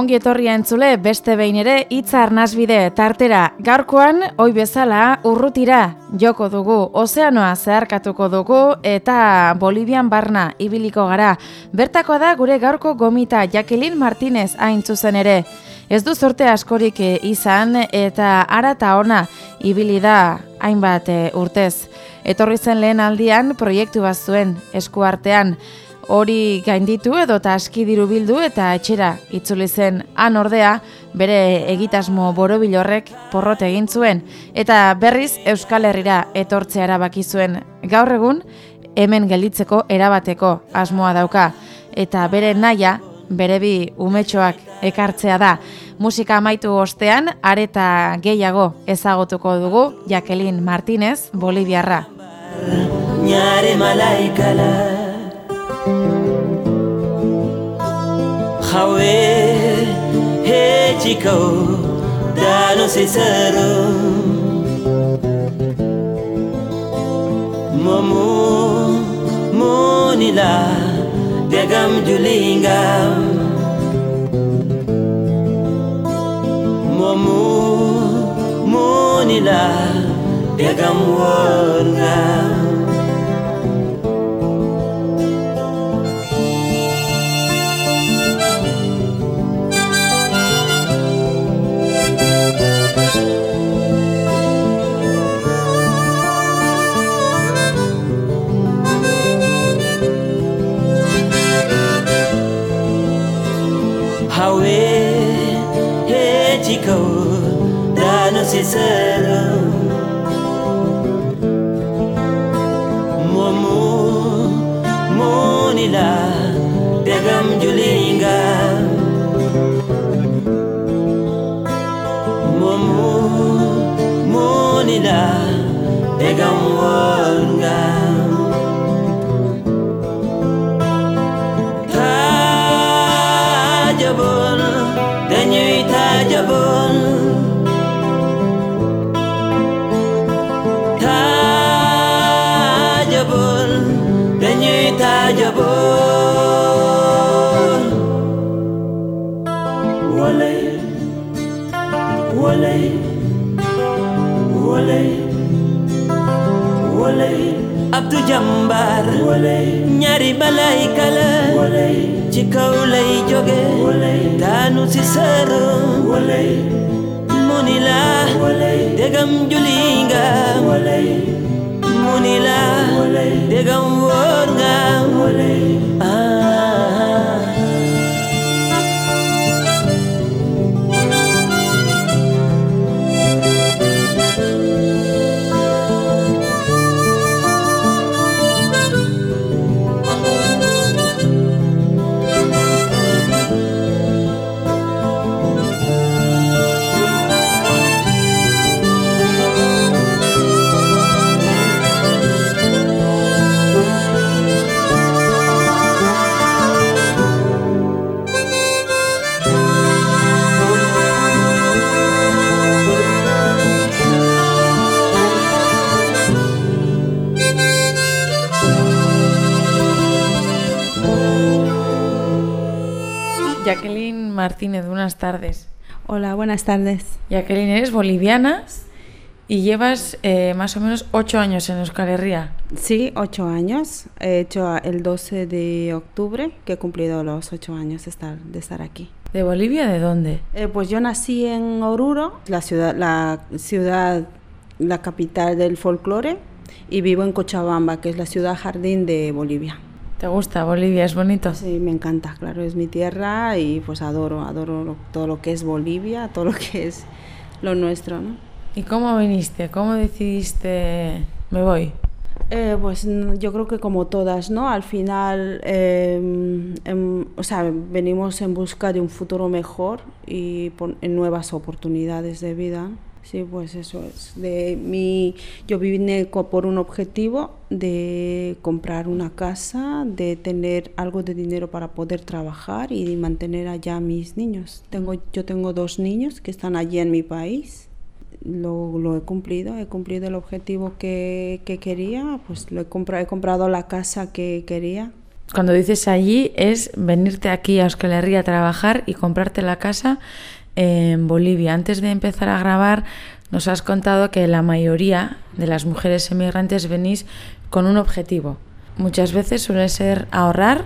Ongi etorria entzule beste behin ere hitza arnasbide tartera. Gaurkoan oi bezala urrutira joko dugu ozeanoa zeharkatuko dugu eta Bolivian barna ibiliko gara. Bertakoa da gure gaurko gomita Jacqueline Martinez hain zuzen ere ez du sorte askorik izan eta ara ta ona ibili da hainbat eh, urtez. Etorri zen lehen aldian proiektu bat zuen eskuartean. Hori gainditu edo ta aski diru bildu eta etxera itzuli zen. Han ordea bere egitasmo borobil horrek porrot egin zuen. Eta berriz Euskal Herrira etortzea erabaki zuen. Gaur egun hemen gelditzeko erabateko asmoa dauka. Eta bere naia bere bi umetxoak ekartzea da. Musika amaitu ostean areta gehiago ezagutuko dugu Jacqueline Martinez Boliviarra. Ñare malaikala. He chico dano sesaro Momo monila Dega julinga, Momu monila Dega mwonga Mumu Munila degam julinga. Mumu Munila pegam. Jacqueline Martínez, buenas tardes. Hola, buenas tardes. Jacqueline, eres boliviana y llevas eh, más o menos ocho años en Euskal Herria. Sí, ocho años. He hecho el 12 de octubre que he cumplido los ocho años de estar, de estar aquí. ¿De Bolivia de dónde? Eh, pues yo nací en Oruro, la ciudad, la ciudad, la capital del folclore, y vivo en Cochabamba, que es la ciudad jardín de Bolivia. ¿Te gusta Bolivia? ¿Es bonito? Sí, me encanta, claro, es mi tierra y pues adoro, adoro todo lo que es Bolivia, todo lo que es lo nuestro, ¿no? ¿Y cómo viniste? ¿Cómo decidiste me voy? Eh, pues yo creo que como todas, ¿no? Al final, em, em, o sea, venimos en busca de un futuro mejor y en nuevas oportunidades de vida. Sí, pues eso es. De mi, yo vine por un objetivo de comprar una casa, de tener algo de dinero para poder trabajar y mantener allá a mis niños. Tengo, yo tengo dos niños que están allí en mi país. Lo, lo he cumplido, he cumplido el objetivo que, que quería, pues lo he, comprado, he comprado la casa que quería. Cuando dices allí es venirte aquí a Euskal Herria a trabajar y comprarte la casa en Bolivia. Antes de empezar a grabar, nos has contado que la mayoría de las mujeres emigrantes venís con un objetivo. Muchas veces suele ser ahorrar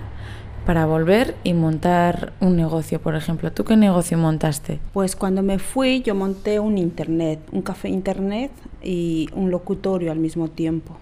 para volver y montar un negocio, por ejemplo. ¿Tú qué negocio montaste? Pues cuando me fui yo monté un internet, un café internet y un locutorio al mismo tiempo.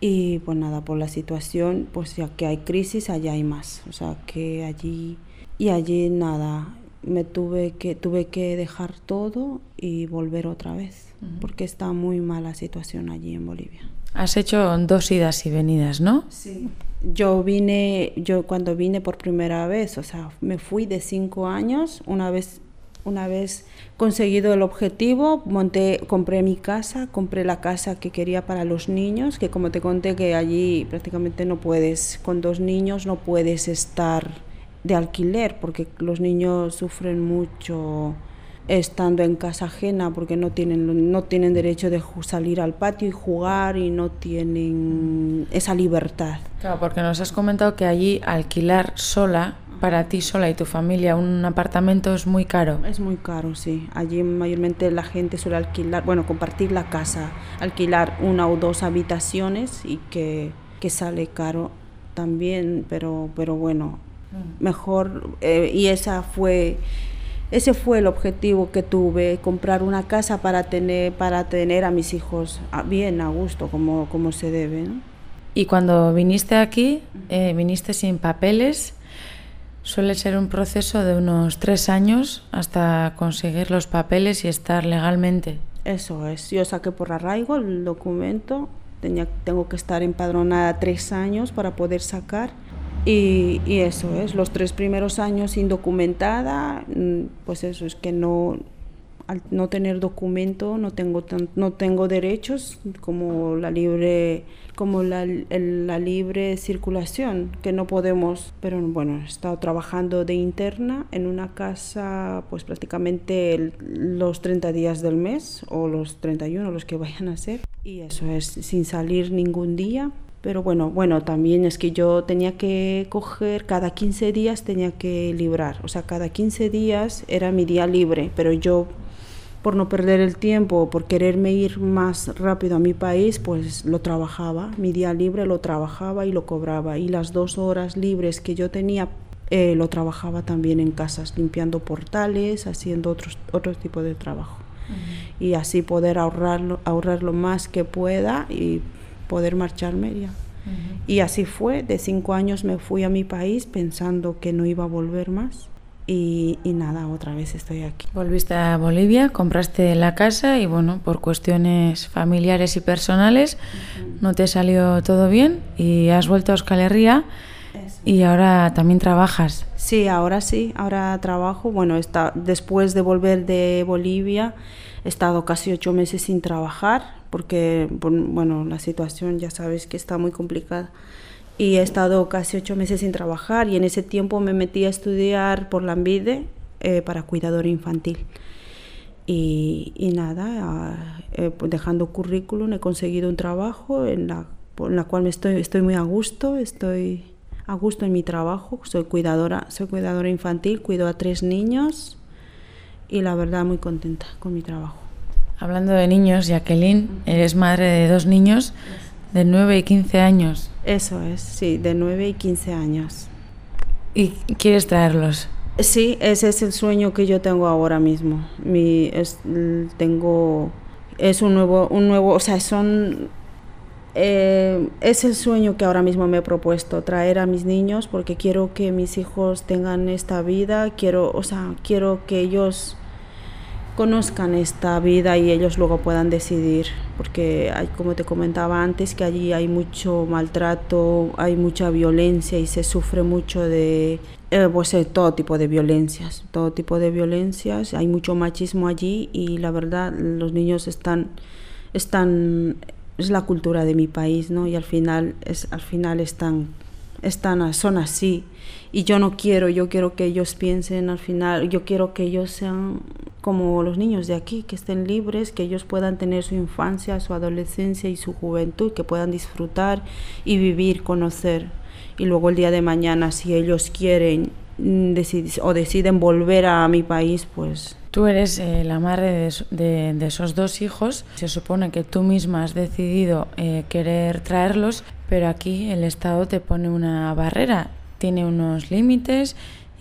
Y pues nada, por la situación, pues ya que hay crisis, allá hay más. O sea que allí y allí nada, me tuve que, tuve que dejar todo y volver otra vez, porque está muy mala situación allí en Bolivia. Has hecho dos idas y venidas, ¿no? Sí. Yo vine, yo cuando vine por primera vez, o sea, me fui de cinco años, una vez, una vez conseguido el objetivo, monté, compré mi casa, compré la casa que quería para los niños, que como te conté que allí prácticamente no puedes, con dos niños no puedes estar de alquiler, porque los niños sufren mucho estando en casa ajena porque no tienen, no tienen derecho de salir al patio y jugar y no tienen esa libertad. Claro, porque nos has comentado que allí alquilar sola, para ti sola y tu familia, un apartamento es muy caro. Es muy caro, sí. Allí mayormente la gente suele alquilar, bueno, compartir la casa, alquilar una o dos habitaciones y que, que sale caro también, pero, pero bueno, mejor eh, y esa fue ese fue el objetivo que tuve comprar una casa para tener para tener a mis hijos bien a gusto como como se debe y cuando viniste aquí eh, viniste sin papeles. Suele ser un proceso de unos tres años hasta conseguir los papeles y estar legalmente. Eso es. Yo saqué por arraigo el documento. Tenía tengo que estar empadronada tres años para poder sacar y, eso es, los tres primeros años indocumentada, mm, pues eso es que no, al no tener documento no tengo, no tengo derechos como la libre como la, la, libre circulación, que no podemos, pero bueno, he estado trabajando de interna en una casa pues prácticamente los 30 días del mes o los 31, los que vayan a ser, y eso es sin salir ningún día, pero bueno, bueno, también es que yo tenía que coger, cada 15 días tenía que librar, o sea, cada 15 días era mi día libre, pero yo por no perder el tiempo, por quererme ir más rápido a mi país, pues lo trabajaba, mi día libre lo trabajaba y lo cobraba, y las dos horas libres que yo tenía eh, lo trabajaba también en casas, limpiando portales, haciendo otros, otro tipo de trabajo. Y así poder ahorrarlo, ahorrar lo más que pueda y poder marcharme ya. Y así fue, de cinco años me fui a mi país pensando que no iba a volver más. Y, nada, otra vez estoy aquí. Volviste a Bolivia, compraste la casa y bueno, por cuestiones familiares y personales no te salió todo bien y has vuelto a Euskal Herria y ahora también trabajas. Sí, ahora sí, ahora trabajo. Bueno, está, después de volver de Bolivia he estado casi ocho meses sin trabajar porque, bueno, la situación ya sabes que está muy complicada. Y he estado casi ocho meses sin trabajar y en ese tiempo me metí a estudiar por la AMBIDE eh, para cuidador infantil. Y, nada, ah, eh, pues dejando currículum he conseguido un trabajo en la, en la cual estoy, estoy muy a gusto, estoy a gusto en mi trabajo, soy cuidadora, soy cuidadora infantil, cuido a tres niños y la verdad muy contenta con mi trabajo. Hablando de niños, Jacqueline, eres madre de dos niños de 9 y 15 años. Eso es, sí, de 9 y 15 años. ¿Y quieres traerlos? Sí, ese es el sueño que yo tengo ahora mismo. Mi, es, tengo, es un nuevo, un nuevo, o sea, son, eh, es el sueño que ahora mismo me he propuesto, traer a mis niños, porque quiero que mis hijos tengan esta vida, quiero, o sea, quiero que ellos conozcan esta vida y ellos luego puedan decidir, porque hay, como te comentaba antes, que allí hay mucho maltrato, hay mucha violencia y se sufre mucho de, Eh, pues eh, todo tipo de violencias, todo tipo de violencias, hay mucho machismo allí y la verdad los niños están, están, es la cultura de mi país, ¿no? Y al final, es, al final están, están, son así y yo no quiero, yo quiero que ellos piensen al final, yo quiero que ellos sean como los niños de aquí, que estén libres, que ellos puedan tener su infancia, su adolescencia y su juventud, que puedan disfrutar y vivir, conocer. Y luego el día de mañana, si ellos quieren o deciden volver a mi país, pues... Tú eres eh, la madre de, esos dos hijos. Se supone que tú misma has decidido eh, querer traerlos, pero aquí el Estado te pone una barrera tiene unos límites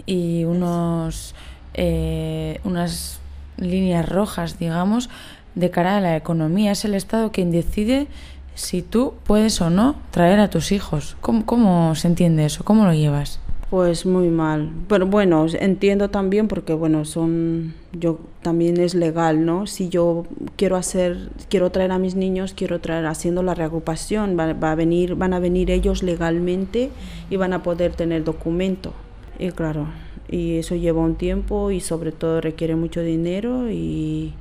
y unos, eh, unas líneas rojas, digamos, de cara a la economía. Es el Estado quien decide si tú puedes o no traer a tus hijos. ¿Cómo, cómo se entiende eso? ¿Cómo lo llevas? Pues muy mal. Pero bueno, entiendo también porque bueno, son yo también es legal, ¿no? Si yo quiero hacer quiero traer a mis niños, quiero traer haciendo la reagrupación, va, a venir van a venir ellos legalmente y van a poder tener documento. Y claro, y eso lleva un tiempo y sobre todo requiere mucho dinero y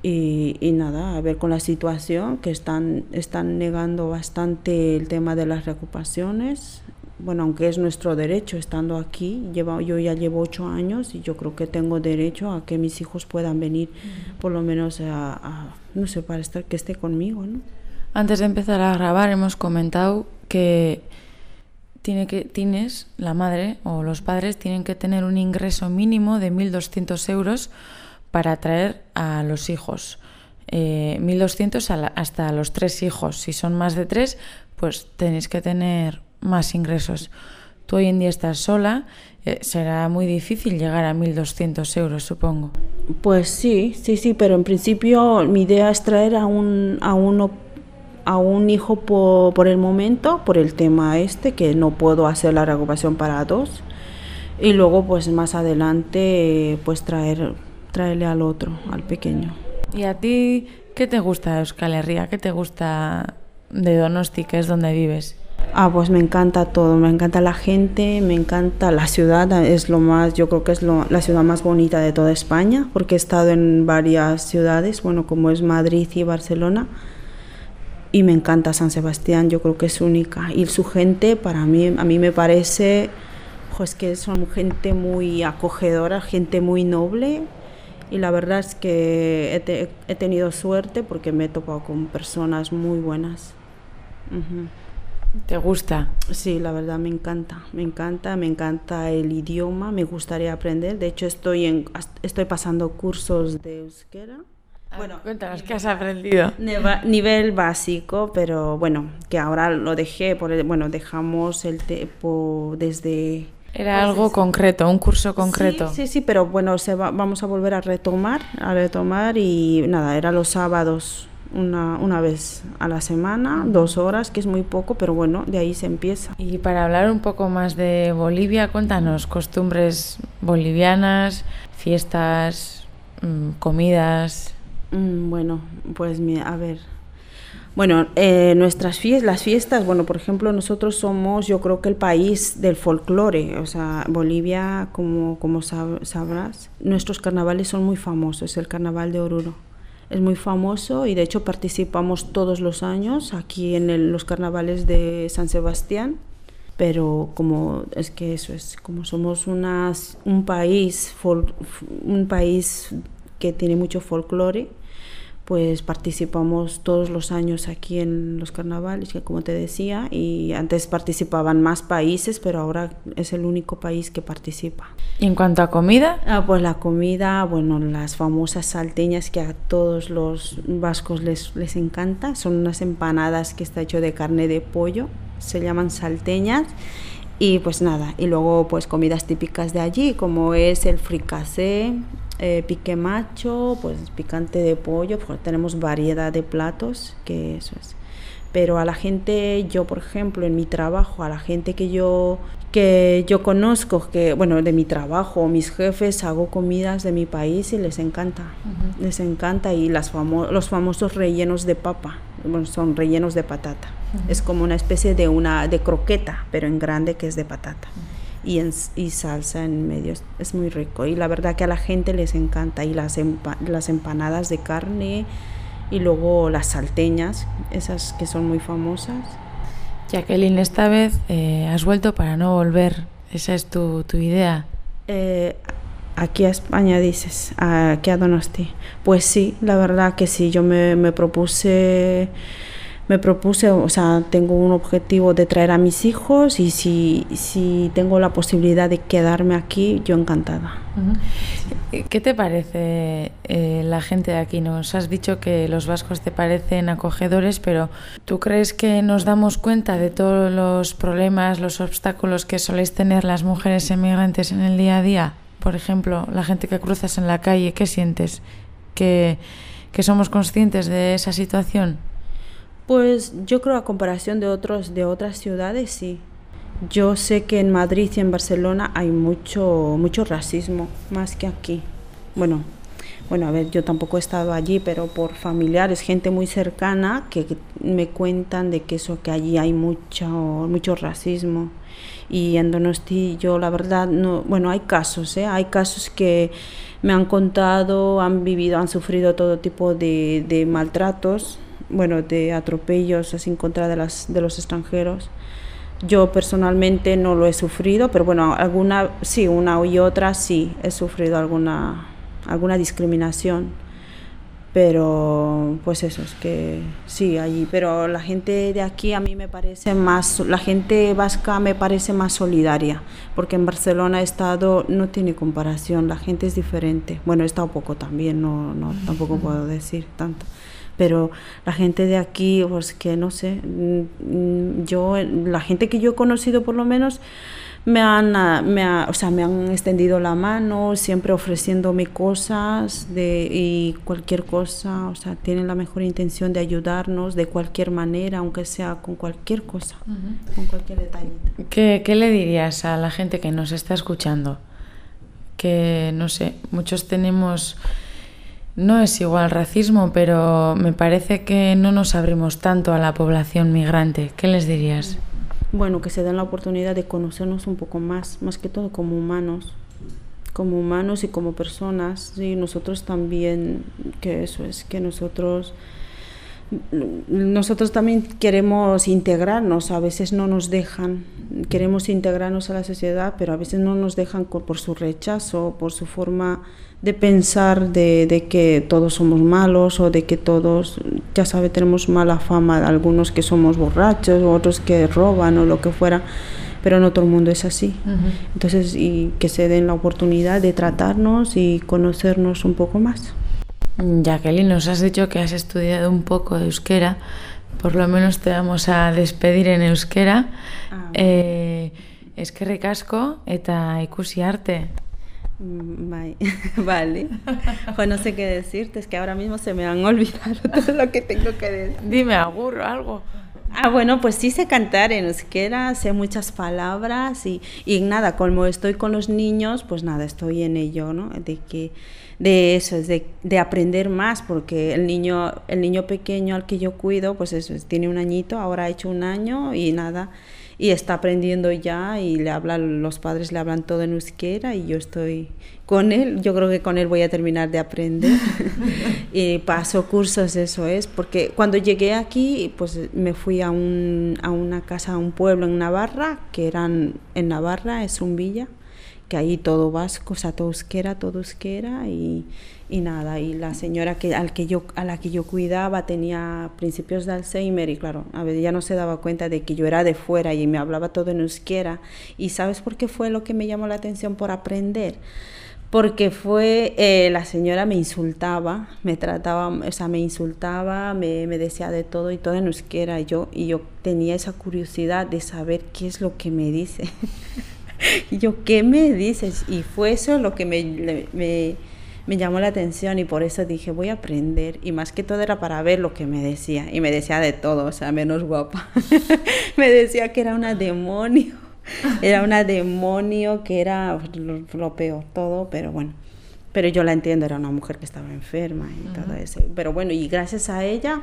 y, y, nada, a ver con la situación que están, están negando bastante el tema de las reocupaciones bueno, aunque es nuestro derecho estando aquí, lleva, yo ya llevo ocho años y yo creo que tengo derecho a que mis hijos puedan venir, por lo menos a, no sé, para estar, que esté conmigo, ¿no? Antes de empezar a grabar hemos comentado que tiene que tienes la madre o los padres tienen que tener un ingreso mínimo de 1.200 euros para traer a los hijos. Eh, 1.200 hasta los tres hijos. Si son más de tres, pues tenéis que tener más ingresos. Tú hoy en día estás sola, eh, será muy difícil llegar a 1.200 euros, supongo. Pues sí, sí, sí, pero en principio mi idea es traer a un, a uno, a un hijo por, por el momento, por el tema este, que no puedo hacer la recuperación para dos. Y luego, pues más adelante, pues traer, traerle al otro, al pequeño. ¿Y a ti qué te gusta de Euskal Herria? ¿Qué te gusta de Donosti, que es donde vives? Ah, pues me encanta todo, me encanta la gente, me encanta la ciudad, es lo más, yo creo que es la ciudad más bonita de toda España, porque he estado en varias ciudades, bueno, como es Madrid y Barcelona, y me encanta San Sebastián, yo creo que es única. Y su gente, para mí, a mí me parece, pues que son gente muy acogedora, gente muy noble, y la verdad es que he, tenido suerte porque me he topado con personas muy buenas. ¿Te gusta? Sí, la verdad me encanta, me encanta, me encanta el idioma, me gustaría aprender. De hecho, estoy, en, estoy pasando cursos de euskera. Bueno, cuéntanos, ¿qué has aprendido? Nivel básico, pero bueno, que ahora lo dejé, por bueno, dejamos el tiempo desde... Era pues algo concreto, un curso concreto. Sí, sí, pero bueno, se vamos a volver a retomar, a retomar y nada, era los sábados una, una, vez a la semana, dos horas, que es muy poco, pero bueno, de ahí se empieza. Y para hablar un poco más de Bolivia, cuéntanos costumbres bolivianas, fiestas, mm, comidas. Mm, bueno, pues a ver. Bueno, eh, nuestras fiestas, las fiestas, bueno, por ejemplo, nosotros somos, yo creo que el país del folclore, o sea, Bolivia, como, como sabrás, nuestros carnavales son muy famosos, el carnaval de Oruro es muy famoso y de hecho participamos todos los años aquí en los carnavales de San Sebastián. Pero como es que eso es, como somos unas, un país, un país que tiene mucho folclore, pues participamos todos los años aquí en los carnavales, que como te decía, y antes participaban más países, pero ahora es el único país que participa. ¿Y en cuanto a comida? Ah, pues la comida, bueno, las famosas salteñas que a todos los vascos les, les encanta, son unas empanadas que está hecho de carne de pollo, se llaman salteñas. Y pues nada, y luego pues comidas típicas de allí, como es el fricasé, eh, pique macho, pues picante de pollo, pues tenemos variedad de platos, que eso es. Pero a la gente, yo por ejemplo, en mi trabajo, a la gente que yo, que yo conozco, que bueno, de mi trabajo, mis jefes, hago comidas de mi país y les encanta, les encanta y las los famosos rellenos de papa, bueno, son rellenos de patata. Es como una especie de una de croqueta, pero en grande que es de patata y, en, y salsa en medio. Es, muy rico y la verdad que a la gente les encanta y las, las empanadas de carne y luego las salteñas, esas que son muy famosas. Jacqueline, esta vez eh, has vuelto para no volver. ¿Esa es tu, tu idea? Eh, aquí a España dices, aquí a Donosti. Pues sí, la verdad que sí, yo me, me propuse me propuse, o sea, tengo un objetivo de traer a mis hijos y si, si tengo la posibilidad de quedarme aquí, yo encantada. ¿Qué te parece eh, la gente de aquí? Nos has dicho que los vascos te parecen acogedores, pero ¿tú crees que nos damos cuenta de todos los problemas, los obstáculos que soléis tener las mujeres emigrantes en el día a día? Por ejemplo, la gente que cruzas en la calle, ¿qué sientes? ¿Que, que somos conscientes de esa situación? Pues yo creo a comparación de otros de otras ciudades sí. Yo sé que en Madrid y en Barcelona hay mucho mucho racismo más que aquí. Bueno, bueno, a ver, yo tampoco he estado allí, pero por familiares, gente muy cercana que me cuentan de que eso que allí hay mucho mucho racismo. Y en Donosti yo la verdad no, bueno, hay casos, ¿eh? hay casos que me han contado, han vivido, han sufrido todo tipo de, de maltratos bueno, de atropellos así en contra de, las, de los extranjeros. Yo personalmente no lo he sufrido, pero bueno, alguna, sí, una y otra sí he sufrido alguna, alguna discriminación. Pero pues eso, es que sí, allí. Pero la gente de aquí a mí me parece más, la gente vasca me parece más solidaria, porque en Barcelona he estado, no tiene comparación, la gente es diferente. Bueno, he estado poco también, no, no tampoco puedo decir tanto pero la gente de aquí, pues que no sé, mm, yo, la gente que yo he conocido por lo menos, me han, ah, me, o sea, me han extendido la mano, siempre ofreciéndome cosas de, y cualquier cosa, o sea, tienen la mejor intención de ayudarnos de cualquier manera, aunque sea con cualquier cosa, con cualquier detallito. ¿Qué, ¿Qué le dirías a la gente que nos está escuchando? Que, no sé, muchos tenemos no es igual racismo, pero me parece que no nos abrimos tanto a la población migrante. ¿Qué les dirías? Bueno, que se den la oportunidad de conocernos un poco más, más que todo como humanos, como humanos y como personas. Y nosotros también, que eso es, que nosotros nosotros también queremos integrarnos, a veces no nos dejan, queremos integrarnos a la sociedad, pero a veces no nos dejan por su rechazo, por su forma de pensar de, que todos somos malos o de que todos, ya sabe, tenemos mala fama, algunos que somos borrachos, otros que roban o lo que fuera, pero no todo el mundo es así. Entonces, y que se den la oportunidad de tratarnos y conocernos un poco más. Jacqueline, nos has dicho que has estudiado un poco de euskera, por lo menos te vamos a despedir en euskera. Ah. Eh, es que recasco eta ikusi arte. Mm, vale. Pues no sé qué decirte, es que ahora mismo se me han olvidado todo lo que tengo que decir. Dime agur algo. Ah, bueno, pues sí sé cantar en euskera, sé muchas palabras y, y nada, como estoy con los niños, pues nada, estoy en ello, ¿no? De que de eso, es de, de, aprender más, porque el niño, el niño pequeño al que yo cuido, pues eso, tiene un añito, ahora ha hecho un año y nada, y está aprendiendo ya y le hablan, los padres le hablan todo en euskera y yo estoy con él, yo creo que con él voy a terminar de aprender. Y paso cursos, eso es, porque cuando llegué aquí, pues me fui a, un, a una casa, a un pueblo en Navarra, que eran en Navarra, es un villa, que ahí todo vasco, o sea, todo euskera, todo euskera y y nada, y la señora que, al que yo, a la que yo cuidaba tenía principios de Alzheimer y claro, a ver, ya no se daba cuenta de que yo era de fuera y me hablaba todo en euskera. ¿Y sabes por qué fue lo que me llamó la atención por aprender? Porque fue, eh, la señora me insultaba, me trataba, o sea, me insultaba, me, me decía de todo y todo en euskera. Y yo, y yo tenía esa curiosidad de saber qué es lo que me dice. y yo, ¿qué me dices? Y fue eso lo que me me llamó la atención y por eso dije, voy a aprender. Y más que todo era para ver lo que me decía. Y me decía de todo, o sea, menos guapa. me decía que era una demonio. Era una demonio, que era lo, peor, todo, pero bueno. Pero yo la entiendo, era una mujer que estaba enferma y todo eso. Pero bueno, y gracias a ella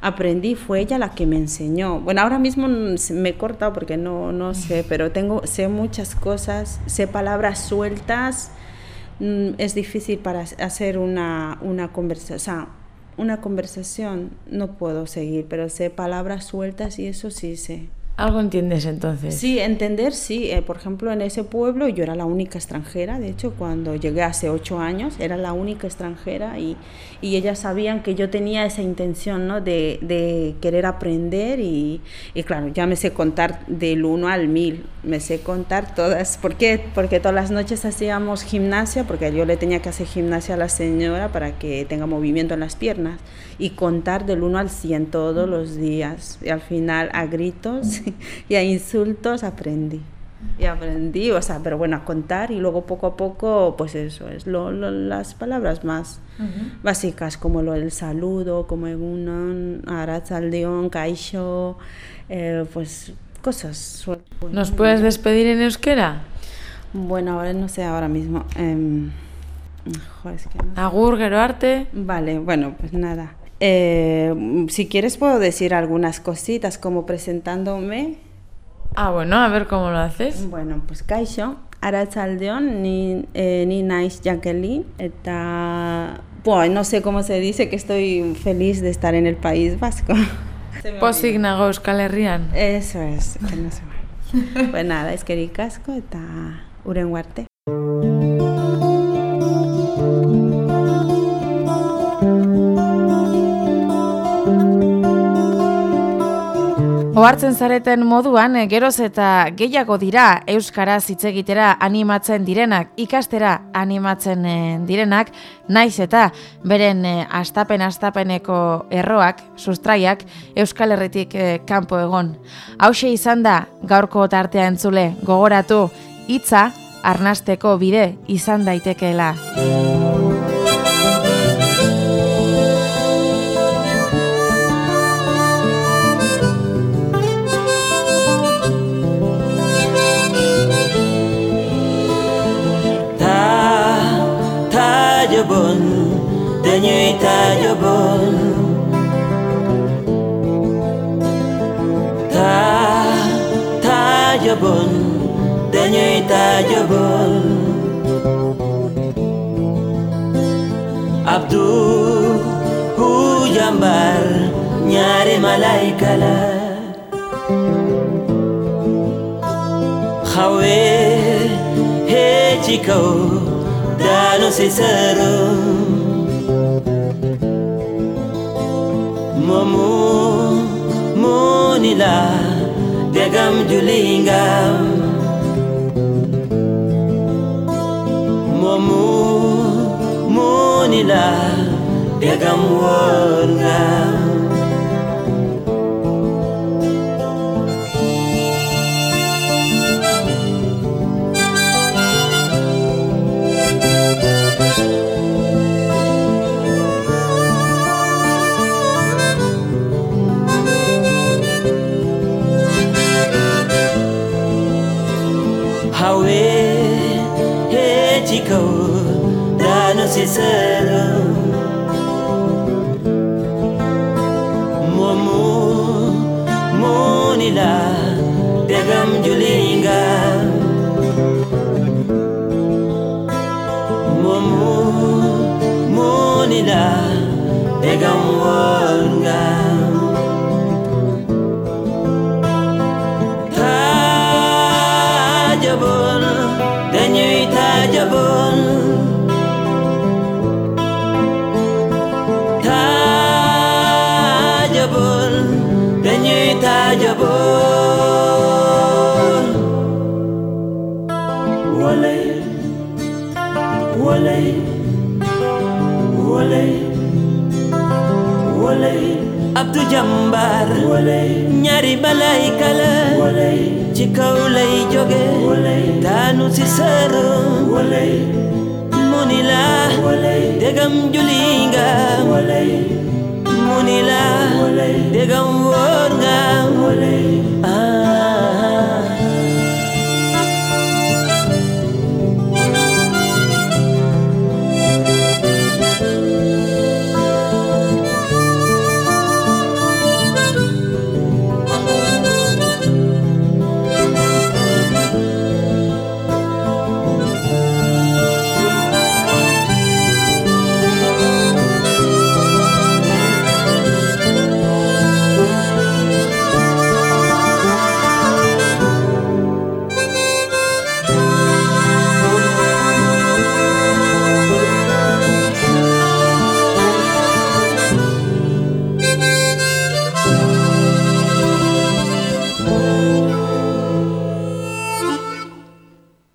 aprendí, fue ella la que me enseñó. Bueno, ahora mismo me he cortado porque no, no sé, pero tengo, sé muchas cosas, sé palabras sueltas. Mm, es difícil para hacer una, una conversación. O sea, una conversación no puedo seguir, pero sé palabras sueltas y eso sí sé. ¿Algo entiendes entonces? Sí, entender sí. Eh, por ejemplo, en ese pueblo yo era la única extranjera, de hecho, cuando llegué hace ocho años, era la única extranjera y, y ellas sabían que yo tenía esa intención ¿no? de, de querer aprender y, y, claro, ya me sé contar del uno al mil, me sé contar todas. ¿Por qué? Porque todas las noches hacíamos gimnasia, porque yo le tenía que hacer gimnasia a la señora para que tenga movimiento en las piernas y contar del uno al cien todos los días. Y al final a gritos y a insultos aprendí. Y aprendí, o sea, pero bueno, a contar y luego poco a poco, pues eso, es lo, lo, las palabras más uh -huh. básicas, como lo del saludo, como egunon, aratzaldeon, kaixo, eh, pues cosas. ¿Nos puedes despedir en euskera? Bueno, ahora no sé ahora mismo. Eh, joder, es que no sé. Agur, gero arte. Vale, bueno, pues nada. Eh, si quieres puedo decir algunas cositas como presentándome. Ah, bueno, a ver cómo lo haces. Bueno, pues Kaixo, Aratzaldeon, ni, eh, ni Nice Jacqueline, está... Bueno, no sé cómo se dice que estoy feliz de estar en el País Vasco. Posik nago Euskal Herrian. Eso es, que no se va. pues nada, eskerik asko eta uren guarte. Ohartzen zareten moduan, geroz eta gehiago dira euskaraz hitz egitera animatzen direnak, ikastera animatzen direnak, naiz eta beren astapen astapeneko erroak, sustraiak Euskal Herritik kanpo egon. Hauxe izan da gaurko tartea entzule, gogoratu hitza arnasteko bide izan daitekeela. Dañuy taajo bon ta taajo bon dañuy taajo bon abdu hu jambar ñaari malaika la xawe he ci moo ni la degam julingam moomu moo ni la degam walay ñaari balay kala. Ci kaw lay jóge daanu ci sëru mu la dégam juli nga mu la dégam woo